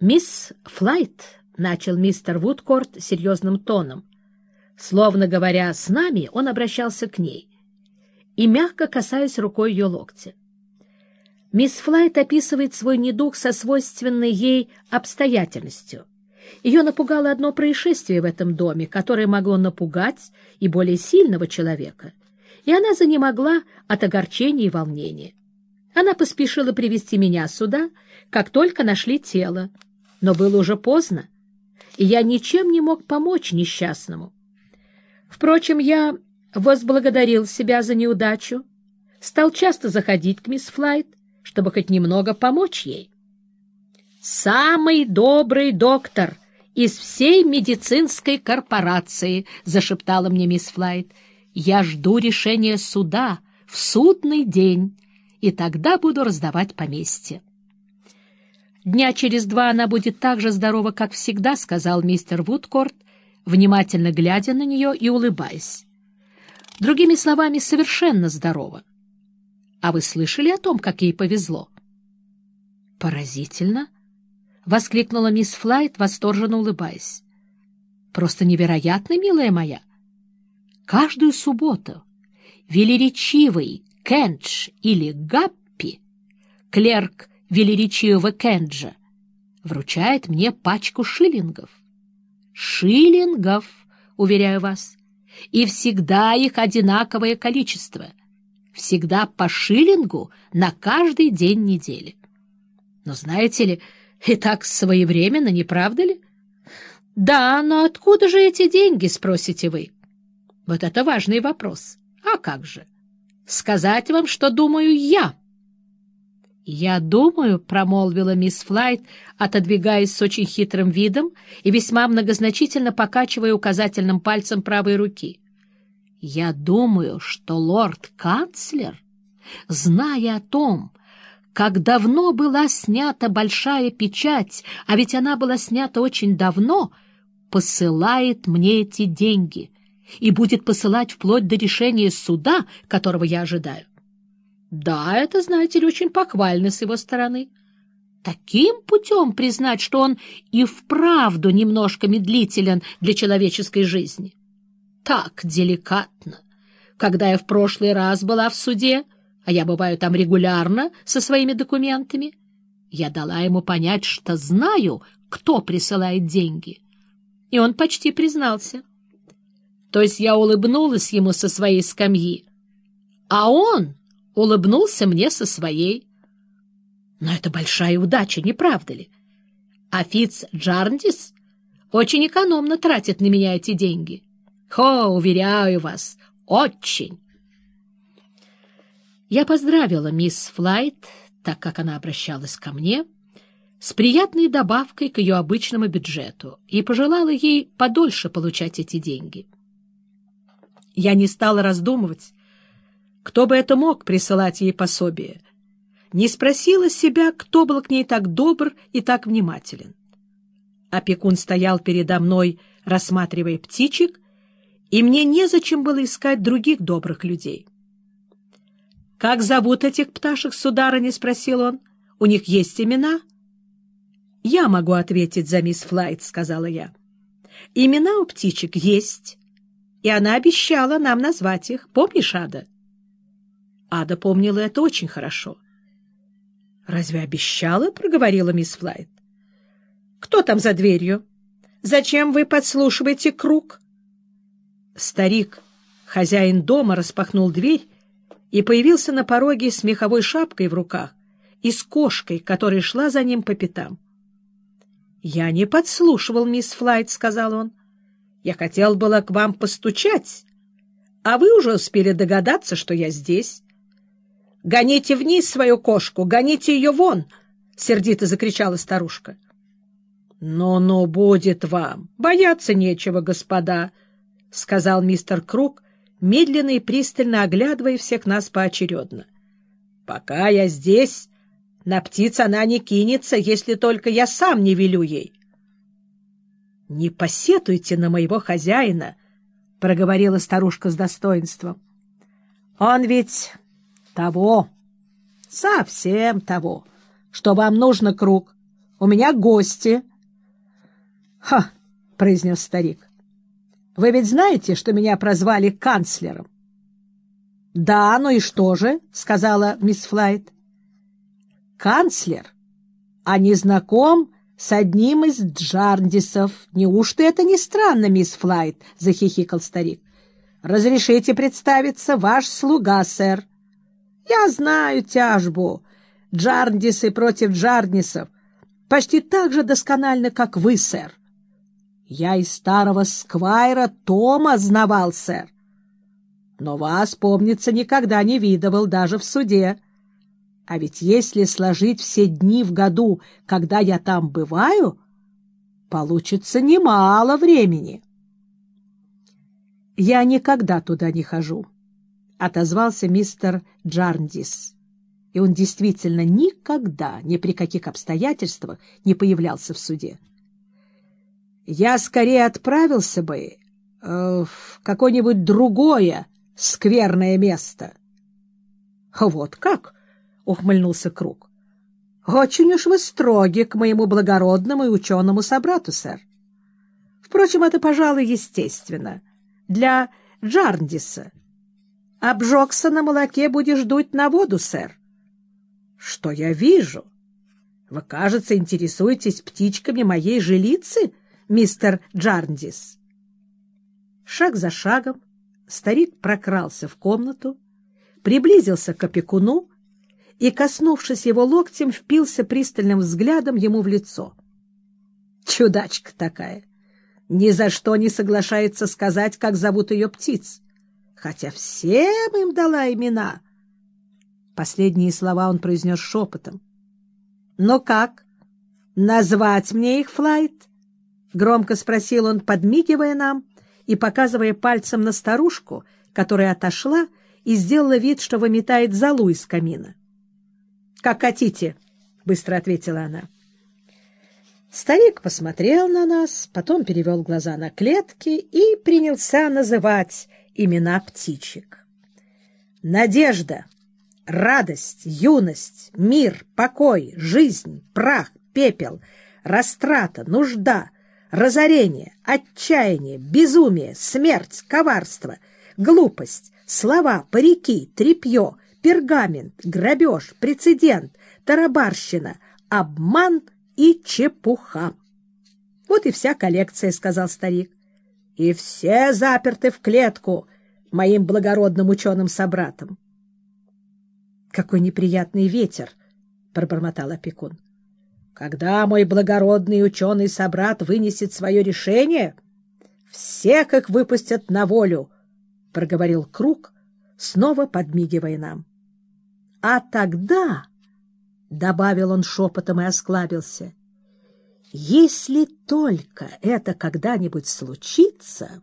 «Мисс Флайт», — начал мистер Вудкорт серьезным тоном, словно говоря с нами, он обращался к ней, и мягко касаясь рукой ее локтя. Мисс Флайт описывает свой недуг со свойственной ей обстоятельностью. Ее напугало одно происшествие в этом доме, которое могло напугать и более сильного человека, и она занемогла от огорчения и волнения. Она поспешила привести меня сюда, как только нашли тело, но было уже поздно, и я ничем не мог помочь несчастному. Впрочем, я возблагодарил себя за неудачу, стал часто заходить к мисс Флайт, чтобы хоть немного помочь ей. «Самый добрый доктор из всей медицинской корпорации», — зашептала мне мисс Флайт. «Я жду решения суда в судный день, и тогда буду раздавать поместье». «Дня через два она будет так же здорова, как всегда», — сказал мистер Вудкорт, внимательно глядя на нее и улыбаясь. Другими словами, совершенно здорова. А вы слышали о том, как ей повезло? «Поразительно!» — воскликнула мисс Флайт, восторженно улыбаясь. «Просто невероятно, милая моя! Каждую субботу велеречивый Кендж или Гаппи, клерк велеречивого Кенджа, вручает мне пачку шиллингов. Шиллингов, уверяю вас, и всегда их одинаковое количество, всегда по шиллингу на каждый день недели. Но знаете ли, и так своевременно, не правда ли? Да, но откуда же эти деньги, спросите вы? Вот это важный вопрос. А как же? Сказать вам, что думаю я — «Я думаю», — промолвила мисс Флайт, отодвигаясь с очень хитрым видом и весьма многозначительно покачивая указательным пальцем правой руки. «Я думаю, что лорд-канцлер, зная о том, как давно была снята большая печать, а ведь она была снята очень давно, посылает мне эти деньги и будет посылать вплоть до решения суда, которого я ожидаю. Да, это, знаете ли, очень похвально с его стороны. Таким путем признать, что он и вправду немножко медлителен для человеческой жизни. Так деликатно. Когда я в прошлый раз была в суде, а я бываю там регулярно со своими документами, я дала ему понять, что знаю, кто присылает деньги. И он почти признался. То есть я улыбнулась ему со своей скамьи, а он улыбнулся мне со своей. Но это большая удача, не правда ли? А Фитц Джарндис очень экономно тратит на меня эти деньги. Хо, уверяю вас, очень. Я поздравила мисс Флайт, так как она обращалась ко мне, с приятной добавкой к ее обычному бюджету и пожелала ей подольше получать эти деньги. Я не стала раздумывать, кто бы это мог присылать ей пособие? Не спросила себя, кто был к ней так добр и так внимателен. Опекун стоял передо мной, рассматривая птичек, и мне незачем было искать других добрых людей. — Как зовут этих пташек, сударыня? — спросил он. — У них есть имена? — Я могу ответить за мисс Флайт, — сказала я. — Имена у птичек есть, и она обещала нам назвать их. Помнишь, Ада? — Ада помнила это очень хорошо. «Разве обещала?» — проговорила мисс Флайт. «Кто там за дверью? Зачем вы подслушиваете круг?» Старик, хозяин дома, распахнул дверь и появился на пороге с меховой шапкой в руках и с кошкой, которая шла за ним по пятам. «Я не подслушивал, мисс Флайт», — сказал он. «Я хотел было к вам постучать, а вы уже успели догадаться, что я здесь». Гоните вниз свою кошку, гоните ее вон! — сердито закричала старушка. «Ну, — Ну-ну, будет вам. Бояться нечего, господа, — сказал мистер Круг, медленно и пристально оглядывая всех нас поочередно. — Пока я здесь, на птиц она не кинется, если только я сам не велю ей. — Не посетуйте на моего хозяина, — проговорила старушка с достоинством. — Он ведь того, совсем того, что вам нужно, круг. У меня гости. — Ха! — произнес старик. — Вы ведь знаете, что меня прозвали канцлером? — Да, ну и что же? — сказала мисс Флайт. — Канцлер, а не знаком с одним из Джарндисов. Неужто это не странно, мисс Флайт? — захихикал старик. — Разрешите представиться, ваш слуга, сэр. — Я знаю тяжбу. Джарндисы против Джарнисов почти так же досконально, как вы, сэр. Я из старого сквайра Тома знавал, сэр. Но вас, помнится, никогда не видывал даже в суде. А ведь если сложить все дни в году, когда я там бываю, получится немало времени. Я никогда туда не хожу, — отозвался мистер Джарндис и он действительно никогда, ни при каких обстоятельствах не появлялся в суде. Я скорее отправился бы э, в какое-нибудь другое скверное место. — Вот как? — ухмыльнулся Круг. — Очень уж вы строги к моему благородному и ученому собрату, сэр. Впрочем, это, пожалуй, естественно. Для Джарндиса. Обжегся на молоке, будешь дуть на воду, сэр. Что я вижу? Вы, кажется, интересуетесь птичками моей жилицы, мистер Джарндис. Шаг за шагом старик прокрался в комнату, приблизился к опекуну и, коснувшись его локтем, впился пристальным взглядом ему в лицо. Чудачка такая! Ни за что не соглашается сказать, как зовут ее птиц, хотя всем им дала имена — Последние слова он произнес шепотом. — Но как? Назвать мне их, Флайт? — громко спросил он, подмигивая нам и показывая пальцем на старушку, которая отошла и сделала вид, что выметает золу из камина. — Как хотите, — быстро ответила она. Старик посмотрел на нас, потом перевел глаза на клетки и принялся называть имена птичек. «Надежда!» радость, юность, мир, покой, жизнь, прах, пепел, растрата, нужда, разорение, отчаяние, безумие, смерть, коварство, глупость, слова, парики, трепье, пергамент, грабеж, прецедент, тарабарщина, обман и чепуха. Вот и вся коллекция, — сказал старик. И все заперты в клетку моим благородным ученым-собратом. — Какой неприятный ветер! — пробормотал опекун. — Когда мой благородный ученый-собрат вынесет свое решение, всех их выпустят на волю, — проговорил Круг, снова подмигивая нам. — А тогда, — добавил он шепотом и осклабился, — если только это когда-нибудь случится...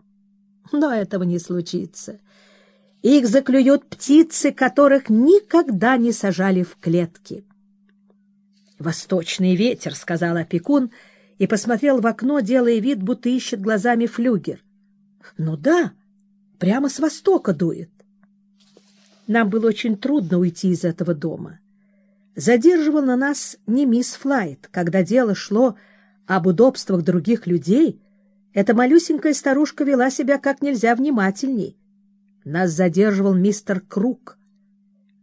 Но этого не случится. Их заклюют птицы, которых никогда не сажали в клетки. «Восточный ветер», — сказал опекун, и посмотрел в окно, делая вид, будто ищет глазами флюгер. «Ну да, прямо с востока дует». Нам было очень трудно уйти из этого дома. Задерживала нас не мисс Флайт. Когда дело шло об удобствах других людей, эта малюсенькая старушка вела себя как нельзя внимательней. Нас задерживал мистер Круг.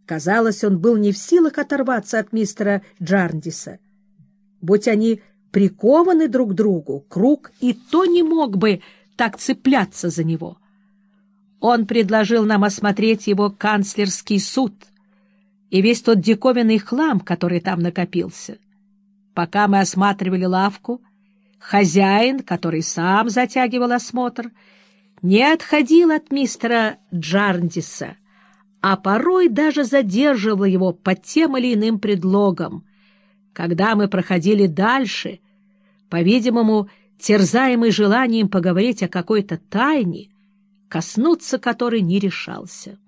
Казалось, он был не в силах оторваться от мистера Джарндиса. Будь они прикованы друг к другу, Круг и то не мог бы так цепляться за него. Он предложил нам осмотреть его канцлерский суд и весь тот диковинный хлам, который там накопился. Пока мы осматривали лавку, хозяин, который сам затягивал осмотр, — не отходил от мистера Джарндиса, а порой даже задерживал его под тем или иным предлогом. Когда мы проходили дальше, по-видимому, терзаемый желанием поговорить о какой-то тайне, коснуться которой не решался.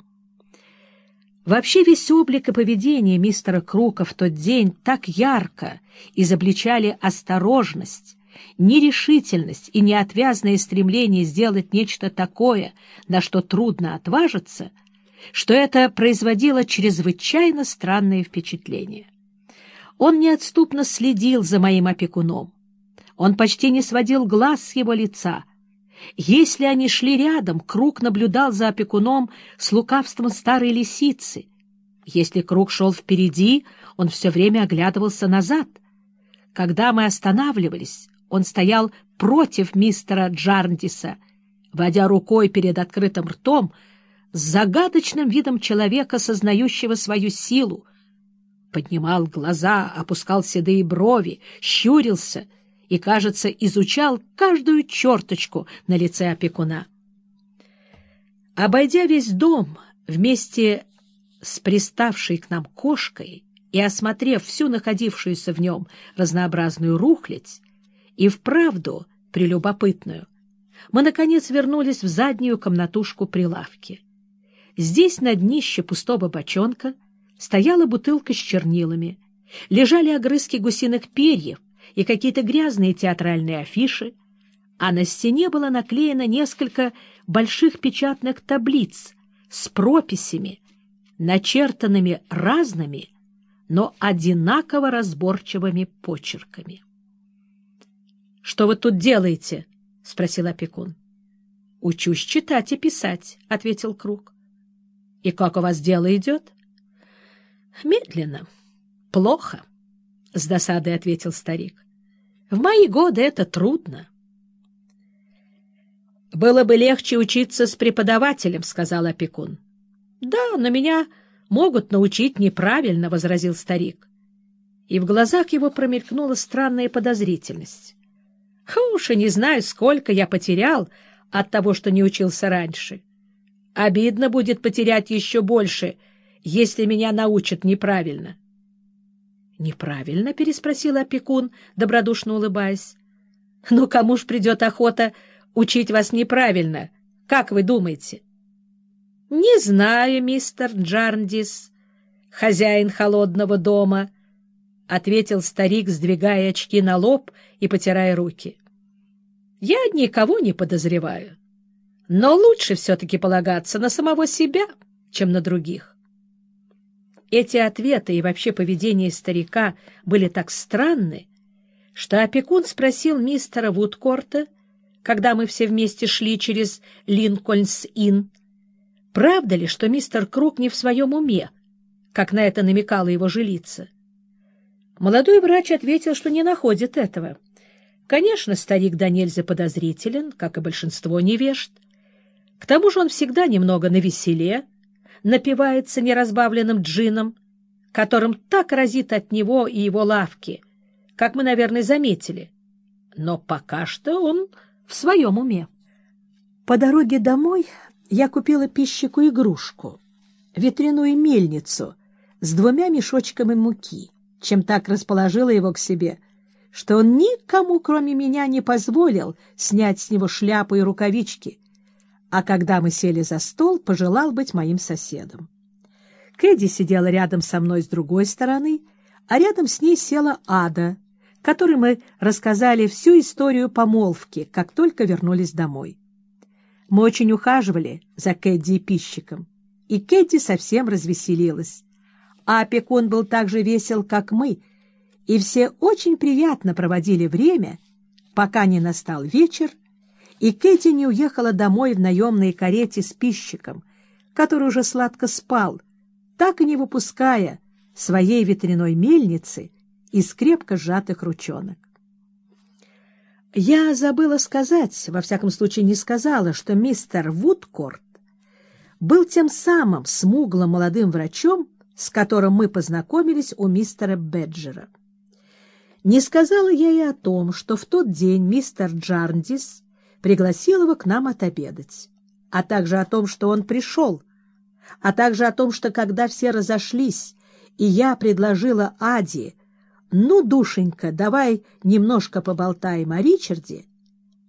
Вообще весь облик и поведение мистера Крука в тот день так ярко изобличали осторожность, нерешительность и неотвязное стремление сделать нечто такое, на что трудно отважиться, что это производило чрезвычайно странное впечатление. Он неотступно следил за моим опекуном. Он почти не сводил глаз с его лица. Если они шли рядом, Круг наблюдал за опекуном с лукавством старой лисицы. Если Круг шел впереди, он все время оглядывался назад. Когда мы останавливались, он стоял против мистера Джарндиса, водя рукой перед открытым ртом, с загадочным видом человека, сознающего свою силу, поднимал глаза, опускал седые брови, щурился и, кажется, изучал каждую черточку на лице опекуна. Обойдя весь дом вместе с приставшей к нам кошкой и осмотрев всю находившуюся в нем разнообразную рухлядь, и вправду прелюбопытную, мы, наконец, вернулись в заднюю комнатушку прилавки. Здесь на днище пустого бочонка стояла бутылка с чернилами, лежали огрызки гусиных перьев и какие-то грязные театральные афиши, а на стене было наклеено несколько больших печатных таблиц с прописями, начертанными разными, но одинаково разборчивыми почерками. — Что вы тут делаете? — спросил опекун. — Учусь читать и писать, — ответил Круг. — И как у вас дело идет? — Медленно. Плохо, — с досадой ответил старик. — В мои годы это трудно. — Было бы легче учиться с преподавателем, — сказал опекун. — Да, но меня могут научить неправильно, — возразил старик. И в глазах его промелькнула странная подозрительность. Уж не знаю, сколько я потерял от того, что не учился раньше. Обидно будет потерять еще больше — если меня научат неправильно. — Неправильно? — переспросил опекун, добродушно улыбаясь. — Ну, кому ж придет охота учить вас неправильно? Как вы думаете? — Не знаю, мистер Джарндис, хозяин холодного дома, — ответил старик, сдвигая очки на лоб и потирая руки. — Я никого не подозреваю, но лучше все-таки полагаться на самого себя, чем на других. Эти ответы и вообще поведение старика были так странны, что опекун спросил мистера Вудкорта, когда мы все вместе шли через Линкольнс-Инн, правда ли, что мистер Круг не в своем уме, как на это намекала его жилица. Молодой врач ответил, что не находит этого. Конечно, старик до подозрителен, как и большинство невежд. К тому же он всегда немного навеселе, напивается неразбавленным джином, которым так разит от него и его лавки, как мы, наверное, заметили. Но пока что он в своем уме. По дороге домой я купила пищику игрушку, ветряную мельницу с двумя мешочками муки, чем так расположила его к себе, что он никому, кроме меня, не позволил снять с него шляпу и рукавички, а когда мы сели за стол, пожелал быть моим соседом. Кэдди сидела рядом со мной с другой стороны, а рядом с ней села Ада, которой мы рассказали всю историю помолвки, как только вернулись домой. Мы очень ухаживали за Кэдди и пищиком, и Кэдди совсем развеселилась. А опекун был так же весел, как мы, и все очень приятно проводили время, пока не настал вечер, и Кэти не уехала домой в наемной карете с пищиком, который уже сладко спал, так и не выпуская своей ветряной мельницы из крепко сжатых ручонок. Я забыла сказать, во всяком случае не сказала, что мистер Вудкорт был тем самым смуглым молодым врачом, с которым мы познакомились у мистера Беджера. Не сказала я и о том, что в тот день мистер Джарндис пригласил его к нам отобедать, а также о том, что он пришел, а также о том, что когда все разошлись, и я предложила Аде, «Ну, душенька, давай немножко поболтаем о Ричарде»,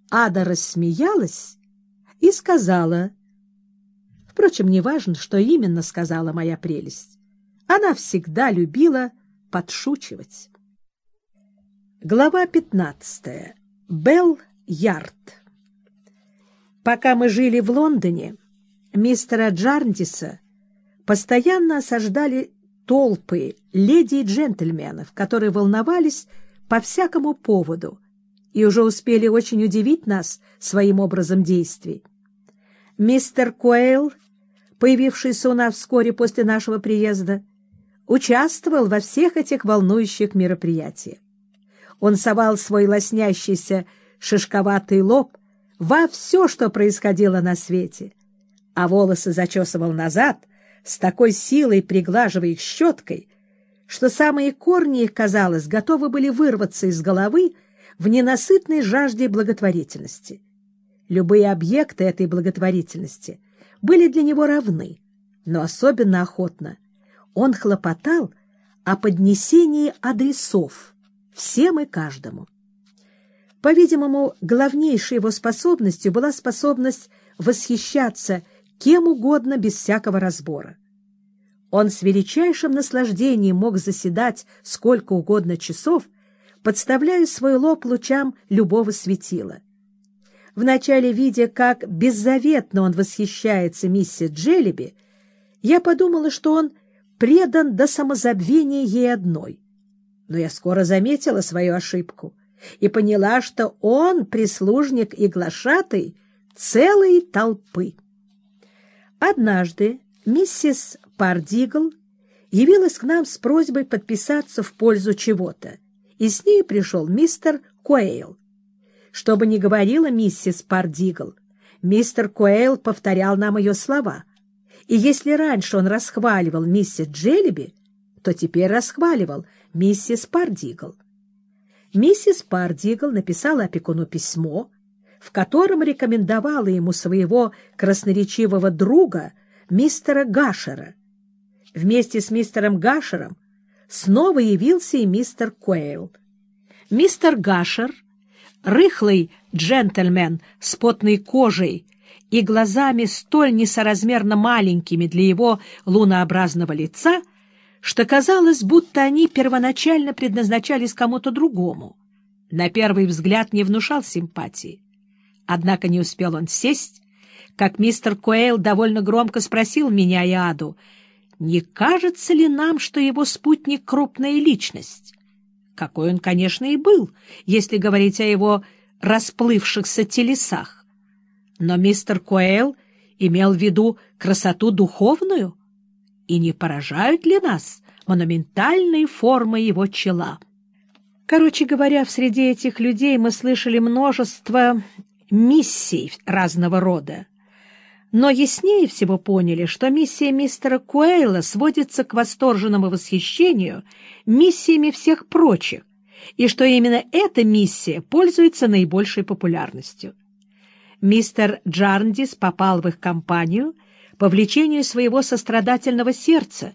Ада рассмеялась и сказала, впрочем, неважно, что именно сказала моя прелесть, она всегда любила подшучивать. Глава пятнадцатая. Белл Ярд Пока мы жили в Лондоне, мистера Джарндиса постоянно осаждали толпы леди и джентльменов, которые волновались по всякому поводу и уже успели очень удивить нас своим образом действий. Мистер Куэйл, появившийся у нас вскоре после нашего приезда, участвовал во всех этих волнующих мероприятиях. Он совал свой лоснящийся шишковатый лоб во все, что происходило на свете, а волосы зачесывал назад, с такой силой приглаживая их щеткой, что самые корни казалось, готовы были вырваться из головы в ненасытной жажде благотворительности. Любые объекты этой благотворительности были для него равны, но особенно охотно он хлопотал о поднесении адресов всем и каждому. По-видимому, главнейшей его способностью была способность восхищаться кем угодно без всякого разбора. Он с величайшим наслаждением мог заседать сколько угодно часов, подставляя свой лоб лучам любого светила. Вначале, видя, как беззаветно он восхищается миссис Джеллиби, я подумала, что он предан до самозабвения ей одной. Но я скоро заметила свою ошибку и поняла, что он прислужник и глашатый целой толпы. Однажды миссис Пардигл явилась к нам с просьбой подписаться в пользу чего-то, и с ней пришел мистер Куэйл. Что бы ни говорила миссис Пардигл, мистер Куэйл повторял нам ее слова. И если раньше он расхваливал миссис Джеллиби, то теперь расхваливал миссис Пардигл. Миссис Пардигл написала опекуну письмо, в котором рекомендовала ему своего красноречивого друга, мистера Гашера. Вместе с мистером Гашером снова явился и мистер Куэйл. Мистер Гашер — Рыхлый джентльмен с потной кожей и глазами столь несоразмерно маленькими для его лунообразного лица, что казалось, будто они первоначально предназначались кому-то другому. На первый взгляд не внушал симпатии. Однако не успел он сесть, как мистер Куэйл довольно громко спросил меня и Аду, не кажется ли нам, что его спутник — крупная личность? какой он, конечно, и был, если говорить о его расплывшихся телесах. Но мистер Куэйл имел в виду красоту духовную, и не поражают ли нас монументальные формы его чела? Короче говоря, в среде этих людей мы слышали множество миссий разного рода, но яснее всего поняли, что миссия мистера Куэйла сводится к восторженному восхищению миссиями всех прочих, и что именно эта миссия пользуется наибольшей популярностью. Мистер Джарндис попал в их компанию по влечению своего сострадательного сердца,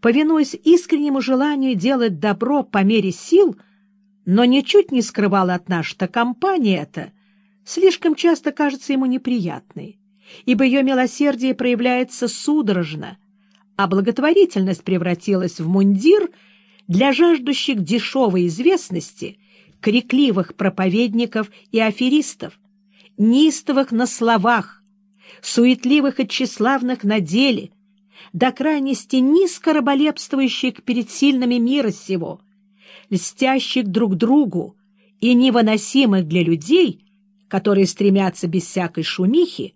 повинуясь искреннему желанию делать добро по мере сил, но ничуть не скрывал от нас, что компания эта слишком часто кажется ему неприятной ибо ее милосердие проявляется судорожно, а благотворительность превратилась в мундир для жаждущих дешевой известности, крикливых проповедников и аферистов, неистовых на словах, суетливых и тщеславных на деле, до крайности низко раболепствующих перед сильными мира сего, льстящих друг другу и невыносимых для людей, которые стремятся без всякой шумихи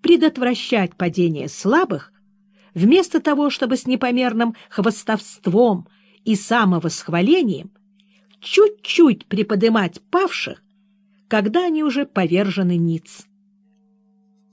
предотвращать падение слабых, вместо того, чтобы с непомерным хвостовством и самовосхвалением чуть-чуть приподымать павших, когда они уже повержены ниц.